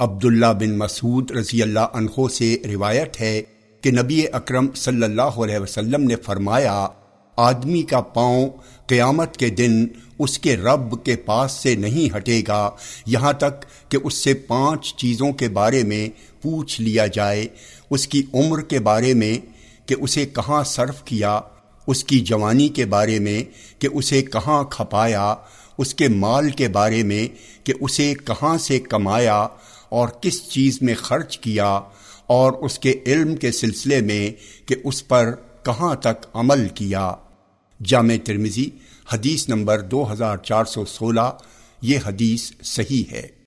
عبداللہ بن مسعود رضی اللہ عنہ سے روایت ہے کہ نبی اکرم صلی اللہ علیہ وسلم نے فرمایا، آدمی کا پاؤں قیامت کے دن اس کے رب کے پاس سے نہیں ہٹے گا، یہاں تک کہ اس سے پانچ چیزوں کے بارے میں پوچھ لیا جائے۔ اس کی عمر کے بارے میں کہ اسے کہاں صرف کیا، اس کی جوانی کے بارے میں کہ اسے کہاں کھپایا، اس کے مال کے بارے میں کہ اسے کہاں سے کمایا اور کس چیز میں خرچ کیا اور اس کے علم کے سلسلے میں کہ اس پر کہاں تک عمل کیا۔ جامع ترمزی حدیث نمبر دو ہزار چار سو سولہ، یہ حدیث صحیح ہے۔